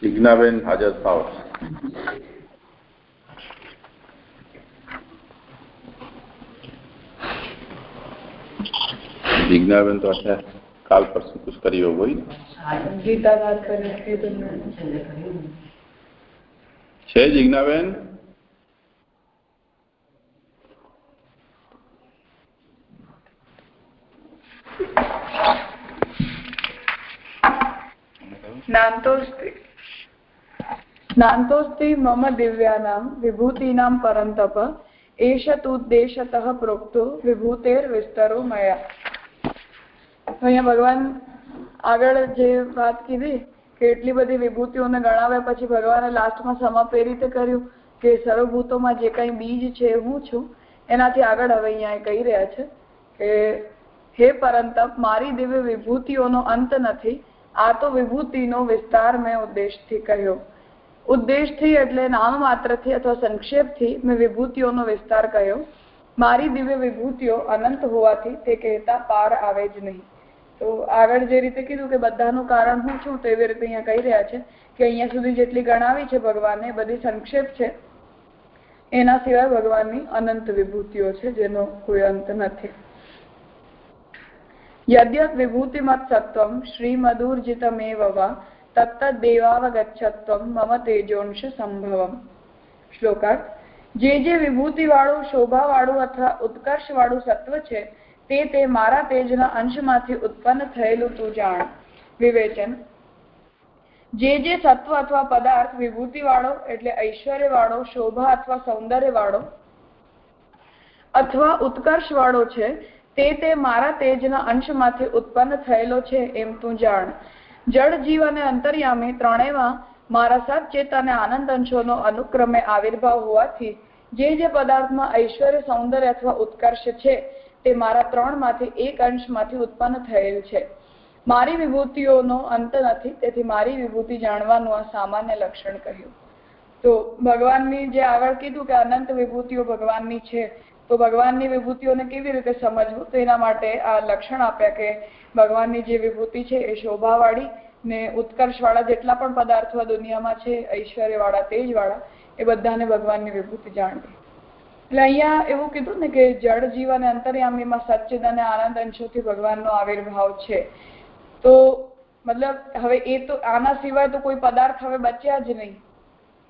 જિજ્ઞાબેન હાજર થાવ જિજ્ઞાબેન તો અત્યારે કાલ પરસों कुछ करी हो वही ગીતા વાત કરી છે જિજ્ઞાબેન જ્ઞાનતોસ્તિ જ્ઞાનતોસ્તિ મમ દિવ્યાનામ વિભૂતિનામ પરંતપ એષ તુદ્દેશતઃ પ્રોક્તો વિભૂતેર વિસ્તરો મયા અહીંયા ભગવાન આગળ જે વાત કીધી કે એટલી બધી વિભૂતિઓને ગણાવ્યા પછી ભગવાને લાસ્ટમાં સમાપ કર્યું કે સર્વભૂતોમાં જે કંઈ બીજ છે હું છું, એનાથી આગળ હવે અહીંયા કહી રહ્યા છે કે હે પરંતપ, મારી દિવ્ય વિભૂતિઓનો અંત નથી, આ તો વિભૂતિનો વિસ્તાર મેં ઉદ્દેશથી કહ્યો ઉદ્દેશથી એટલે નામ માત્રથી અથવા સંક્ષેપથી મેં વિભૂતિઓનો વિસ્તાર કર્યો મારી દિવ્ય વિભૂતિઓ અનંત હોવાથી તે કહેતા પાર આવે જ નહીં. તો આગળ જે રીતે કીધું કે બધાનું કારણ હું છું તેવી રીતે અહીંયા કહી રહ્યા છે કે અહીંયા સુધી જેટલી ગણાવી છે ભગવાને બધી સંક્ષેપ છે. એના સિવાય ભગવાનની અનંત વિભૂતિઓ છે, જેનો કોઈ અંત નથી. યદ્યત વિભૂતિમત સત્વમ શ્રીમદુર્જિતમેવ વા તત્તદેવાવગચ્છત્વમ મમ તેજોંશ સંભવમ શ્લોકાર્થ જે જે વિભૂતિવાળું શોભાવાળું અથવા ઉત્કર્ષવાળું સત્વ છે તે તે મારા તેજના અંશમાંથી ઉત્પન્ન થયેલું તું જાણ વિવેચન જે જે સત્વ અથવા પદાર્થ વિભૂતિ વાળો એટલે ઐશ્વર્ય વાળો શોભા અથવા સૌંદર્ય વાળો અથવા ઉત્કર્ષ વાળો છે તે તે મારા તેજના અંશમાંથી ઉત્પન્ન થયેલો છે એમ તું જાણ જળ જીવ અને અંતર્યામી ત્રણેયમાં મારા સચેત અને આનંદ અંશોનો અનુક્રમે આવિર્ભાવ હોવાથી જે જે પદાર્થમાં ઐશ્વર્ય, સૌંદર્ય અથવા ઉત્કર્ષ છે, તે મારા ત્રણમાંથી એક અંશમાંથી ઉત્પન્ન થયેલ છે. મારી વિભૂતિઓનો અંત નથી, તેથી મારી વિભૂતિ જાણવાનું આ સામાન્ય લક્ષણ કહ્યું. તો ભગવાનની જે આગળ કીધું કે અનંત વિભૂતિઓ ભગવાનની છે તો ભગવાનની વિભૂતિઓને કેવી રીતે સમજવું? તો એના માટે આ લક્ષણ આપ્યા કે ભગવાનની જે વિભૂતિ છે એ શોભાવાળી ને ઉત્કર્ષવાળા જેટલા પણ પદાર્થો દુનિયામાં છે, ઐશ્વર્યવાળા, તેજવાળા, એ બધાને ભગવાનની વિભૂતિ જાણવી. એટલે અહીંયા એવું કીધું ને કે જળ, જીવ અને અંતર્યામીમાં સચ્ચિદ અને આનંદ અંશોથી ભગવાનનો આવિર્ભાવ છે. તો મતલબ હવે એ તો આના સિવાય તો કોઈ પદાર્થ હવે બચ્યા જ નહીં.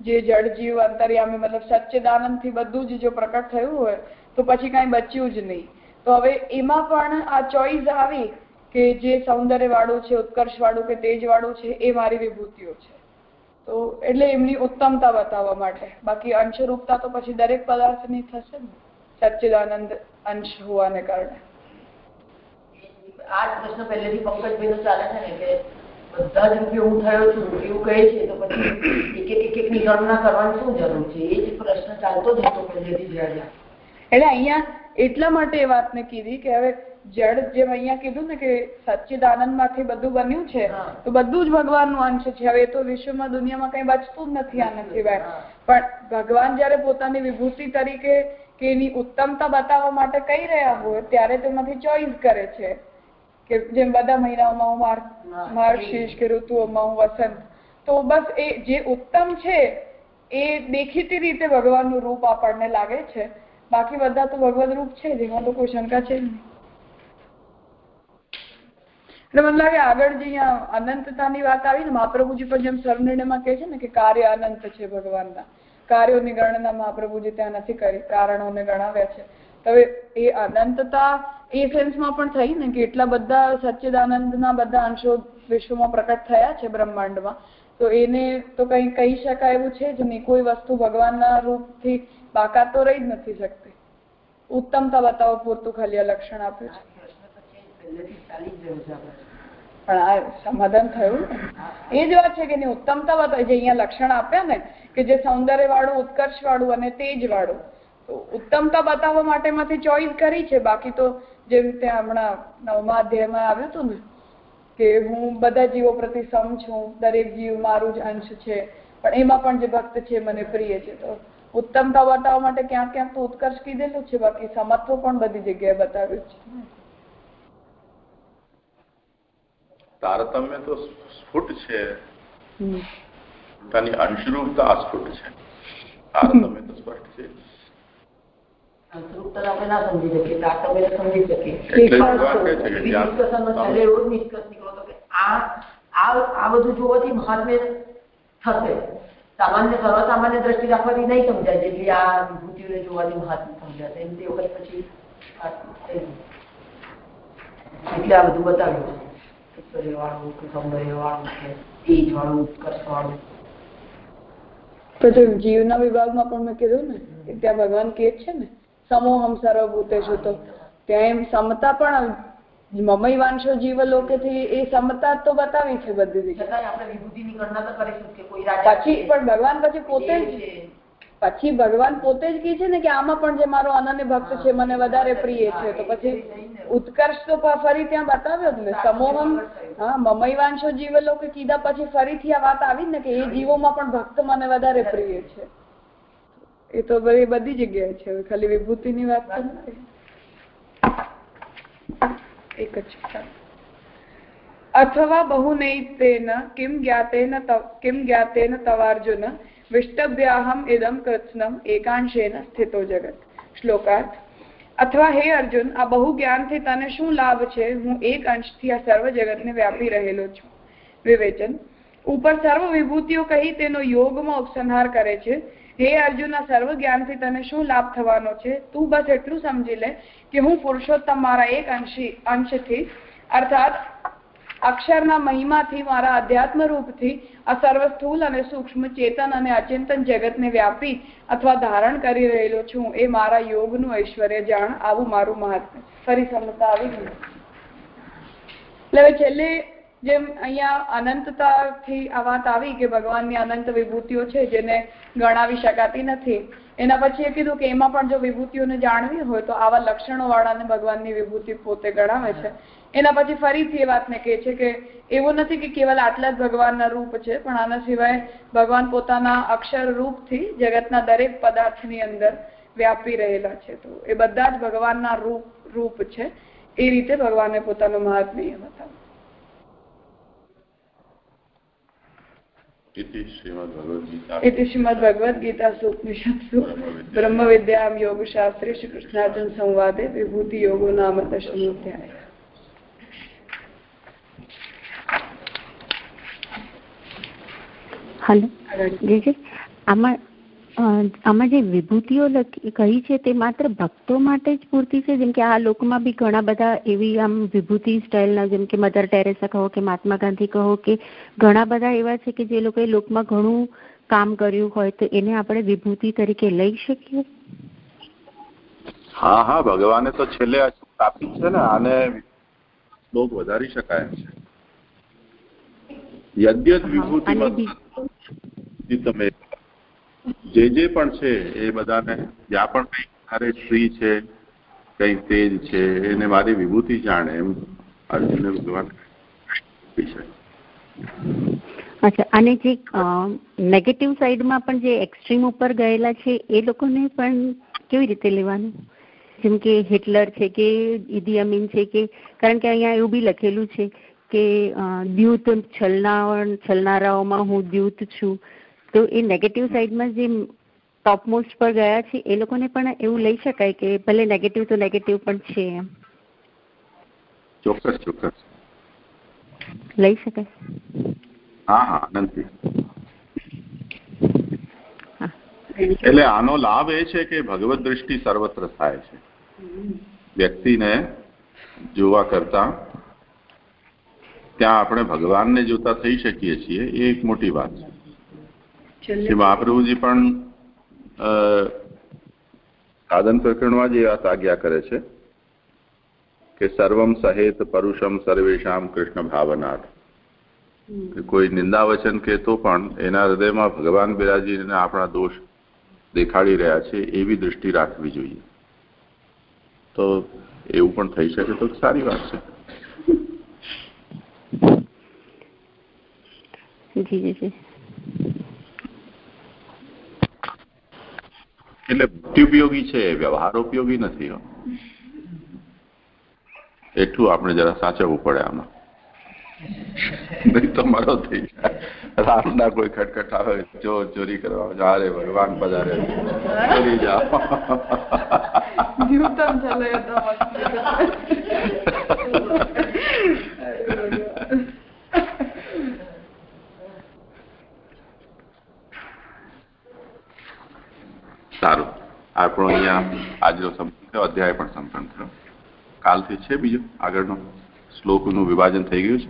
જે જળ, જીવ, અંતર્યામી મતલબ સચ્ચિદાનંદથી બધું જ જો પ્રકટ થયું હોય તો પછી કાંઈ બચ્યું જ નહીં. તો હવે એમાં પણ આ ચોઈસ આવી કે જે સૌંદર્ય વાળું છે ઉત્કર્ષ વાળું કે તેજ વાળું છે, એ મારી વિભૂતિઓ છે. તો એટલે એમની ઉત્તમતા બતાવવા માટે. બાકી અંશરૂપતા તો પછી દરેક પદાર્થની થશે ને? સચ્ચિદાનંદ અંશ હોવાને કારણે. આ પ્રશ્ન પહેલેથી પંકજભાઈ ચાલે છે ને, કે બધા જ હું થયો છું, એવું કહે છે, તો પછી ગણના કરવાની શું જરૂર છે? એ જ પ્રશ્ન ચાલતો જ હતો પહેલેથી જ્યાં રહ્યા એટલે અહીંયા એટલા માટે એ વાતને કીધી કે હવે જળ જેમ અહીંયા કીધું ને કે સચ્ચિદાનંદમાંથી બધું બન્યું છે તો બધું જ ભગવાનનું અંશ છે. હવે તો વિશ્વમાં દુનિયામાં કઈ બચતું જ નથી આના સિવાય. પણ ભગવાન જયારે પોતાની વિભૂતિ તરીકે કે એની ઉત્તમતા બતાવવા માટે કહી રહ્યા હોય ત્યારે તેમાંથી ચોઈસ કરે છે. કે જેમ બધા મહિનાઓમાં હું માર માર્ગશીર્ષ કે ઋતુઓમાં હું વસંત. તો બસ એ જે ઉત્તમ છે એ દેખીતી રીતે ભગવાનનું રૂપ આપણને લાગે છે. બાકી બધા તો ભગવદ રૂપ છે જેમાં તો કોઈ શંકા છે એટલે મને લાગે આગળ જે અનંતતાની વાત આવી ને, મહાપ્રભુજી પણ જેમ સરનિર્ણયમાં કહે છે ને કે કાર્ય અનંત છે ભગવાનના. કાર્યોની ગણના મહાપ્રભુજી ત્યાં નથી કરી, કારણોને ગણાવ્યા છે. હવે એ અનંતતા એ સેન્સમાં પણ થઈ ને કે એટલા બધા સચ્ચિદાનંદના બધા અંશો વિશ્વમાં પ્રકટ થયા છે બ્રહ્માંડમાં, તો એને તો કઈ કહી શકાય એવું છે જ નહીં. કોઈ વસ્તુ ભગવાનના રૂપથી બાકાત તો રહી જ નથી શકતી. ઉત્તમતા બતાવો, પૂરતું ખાલી આ લક્ષણ આપ્યું છે. પણ આ સમાધાન થયું એ જ વાત છે કે એની ઉત્તમતા બતાવે જે અહીંયા લક્ષણ આપ્યા ને, કે જે સૌંદર્ય વાળું ઉત્કર્ષ વાળું અને તેજ વાળું તો ઉત્તમતા બતાવવા માટે માંથી ચોઈસ કરી છે. બાકી તો જેમ રીતે હમણાં નવમા અધ્યાયમાં આવ્યું હતું ને, કે હું બધા જીવો પ્રતિ સમ છું, દરેક જીવ મારું જ અંશ છે. પણ એમાં પણ જે ભક્ત છે મને પ્રિય છે. તો ઉત્તમતા બતાવવા માટે ક્યાંક ક્યાંક તો ઉત્કર્ષ કીધેલું છે બાકી સમત્વ પણ બધી જગ્યાએ બતાવ્યું છે. તારતમ્ય તો સ્ફુટ છે. પોતાની અંશરૂપતા અસ્ફુટ છે. તારતમ્ય તો સ્પષ્ટ છે. આ બધું જોવાથી મહાત્મ્ય થશે. સામાન્ય સર્વસામાન્ય દ્રષ્ટિ રાખવાથી નહીં સમજાય, જેટલી આ વિભૂતિઓને જોવાથી મહાત્મ્ય સમજાશે. એમ તે વખત પછી. એટલે આ બધું બતાવ્યું તો જીવના વિભાગમાં પણ મેં કીધું ને ત્યાં ભગવાન કે છે ને સમોહમ છો તો? ત્યાં એમ સમતા પણ મમય વાંશો જીવ લોકેથી એ સમતા તો બતાવી છે બધી પછી પણ ભગવાન પછી પોતે જ પછી ભગવાન પોતે જ કહે છે ને કે આમાં પણ જે મારો અનન્ય ભક્ત છે મને વધારે પ્રિય છે તો પછી ઉત્કર્ષ તો ફરી ત્યાં બતાવ્યો જ ને. સમોહમ હા મમયવાંશો જીવ લોકો કીધા પછી ફરીથી આ વાત આવી ને કે એ જીવોમાં પણ ભક્ત મને વધારે પ્રિય છે. એ તો બધી બધી જગ્યાએ છે. ખાલી વિભૂતિની વાત નથી. એક જ બહુનૈતેન કિમ જ્ઞાતેન તવ- કિમ જ્ઞાતેન તવાર્જુન વિષ્ટભ્યાહમ ઇદમ કૃત્સ્નમ એકાંશેન સ્થિતો જગત શ્લોકાર્થ અથવા હે અર્જુન આ બહુ જ્ઞાનથી તને શું લાભ છે હું એક અંશથી આ સર્વ જગતને વ્યાપી રહેલો છું વિવેચન ઉપર સર્વ વિભૂતિઓ કહી તેનો યોગમાં ઉપસંહાર કરે છે હે અર્જુન સર્વ જ્ઞાનથી તને શું લાભ થવાનો છે? તું બસ એટલું સમજી લે કે હું પુરુષોત્તમ મારા એક અંશી, અંશથી, અર્થાત અક્ષરના મહિમાથી, મારા અધ્યાત્મ રૂપથી આ સર્વ સ્થૂલ અને સૂક્ષ્મ ચેતન અને અચેતન જગતને વ્યાપી અથવા ધારણ કરી રહેલો છું. એ મારા યોગનું ઐશ્વર્ય જાણ આવું મારું મહાત્મ્ય. ફરી સમજતા આવી ગયું એટલે છેલ્લે જેમ અહીંયા અનંતતાથી આ વાત આવી કે ભગવાનની અનંત વિભૂતિઓ છે જેને ગણાવી શકાતી નથી. એના પછી એ કીધું કે એમાં પણ જો વિભૂતિઓને જાણવી હોય તો આવા લક્ષણો વાળાને ભગવાનની વિભૂતિ પોતે ગણાવે છે. એના પછી ફરીથી એ વાતને કહે છે કે એવું નથી કે કેવલ આટલા જ ભગવાનના રૂપ છે, પણ આના સિવાય ભગવાન પોતાના અક્ષર રૂપથી જગતના દરેક પદાર્થની અંદર વ્યાપી રહેલા છે. તો એ બધા જ ભગવાનના રૂપ રૂપ છે. એ રીતે ભગવાને પોતાનું મહાત્મ્ય બતાવ્યું. इति श्रीमद्भगवद्गीता इति श्रीमद्भगवद्गीतासु उपनिषत्सु ब्रह्मविद्यां योगशास्त्रे श्रीकृष्णार्जुन संवादे विभूतियोगो नाम दशमोऽध्यायः હલો જીજી આમાં અ, આમાં જે વિભૂતિઓ લખી કહી છે તે માત્ર ભક્તો માટે જ પૂરતી છે? જેમ કે આ લોકમાં બી ઘણા બધા એવી આમ વિભૂતિ સ્ટાઇલના જેમ કે મધર ટેરેસા કહો કે મહાત્મા ગાંધી કહો કે ઘણા બધા એવા છે કે જે લોકોએ લોકમાં ઘણું કામ કર્યું હોય તો એને આપણે વિભૂતિ તરીકે લઈ શકીએ? હા હા ભગવાને તો છેલ્લે આપી છે ને આને શ્લોક વધારી શકાય છે. યદ્યત અને તમે જે જે પણ છે, એ બધાને જ્યાં પણ કઈ મારે શ્રી છે, કઈ તેજ છે, એને મારી વિભૂતિ જાણે એમ અર્જુને ભગવાન અચ્છા, અને જે નેગેટિવ સાઈડમાં પણ જે એક્સ્ટ્રીમ ઉપર ગયેલા છે, એ લોકોને પણ કેવી રીતે લેવાનું? જેમ કે હિટલર છે કે ઈદી અમીન છે કે, કારણ કે અહીંયા એવું બી લખેલું છે કે દ્યુત છલના છલનારાઓમાં હું દ્યુત છું. તો એ નેગેટિવ સાઈડમાં જે ટોપ મોસ્ટ પર ગયા છે એ લોકોને પણ એવું લઈ શકાય કે ભલે નેગેટિવ તો નેગેટિવ પણ છે એમ. ચોક્કસ ચોક્કસ. લઈ શકાય. હા હા આનંદથી. એટલે આનો લાભ એ છે કે ભગવત દ્રષ્ટિ સર્વત્ર થાય છે. વ્યક્તિને જોવા કરતા ત્યાં આપણે ભગવાનને જોતા થઈ શકીએ છીએ એ એક મોટી વાત છે. જે મહાપ્રભુજી પણ સાધન પ્રકરણમાં જ એ વાત આજ્ઞા કરે છે કે સર્વમ સહેત પરુષમ સર્વેશામ કૃષ્ણ ભાવનાથ. કોઈ નિંદા વચન કહેતો પણ એના હૃદયમાં ભગવાન બિરાજીને આપણા દોષ દેખાડી રહ્યા છે એવી દૃષ્ટિ રાખવી જોઈએ. તો એવું પણ થઈ શકે તો સારી વાત છે. જી જી જી. એટલે ઉપયોગી છે વ્યવહાર ઉપયોગી નથી એટલું આપણે જરા સાચવવું પડે આમાં. નહીં તો મારો થઈ જાય. રાતના કોઈ ખટખટ આવે ચોર ચોરી કરવા જારે ભગવાન પધારે. ચોરી જાઓ. સારું. આપણો અહીંયા આજનો સંપર્ક થયો, અધ્યાય પણ સંપન્ન થયો. કાલથી છે બીજો આગળનો શ્લોકનું વિભાજન થઈ ગયું છે.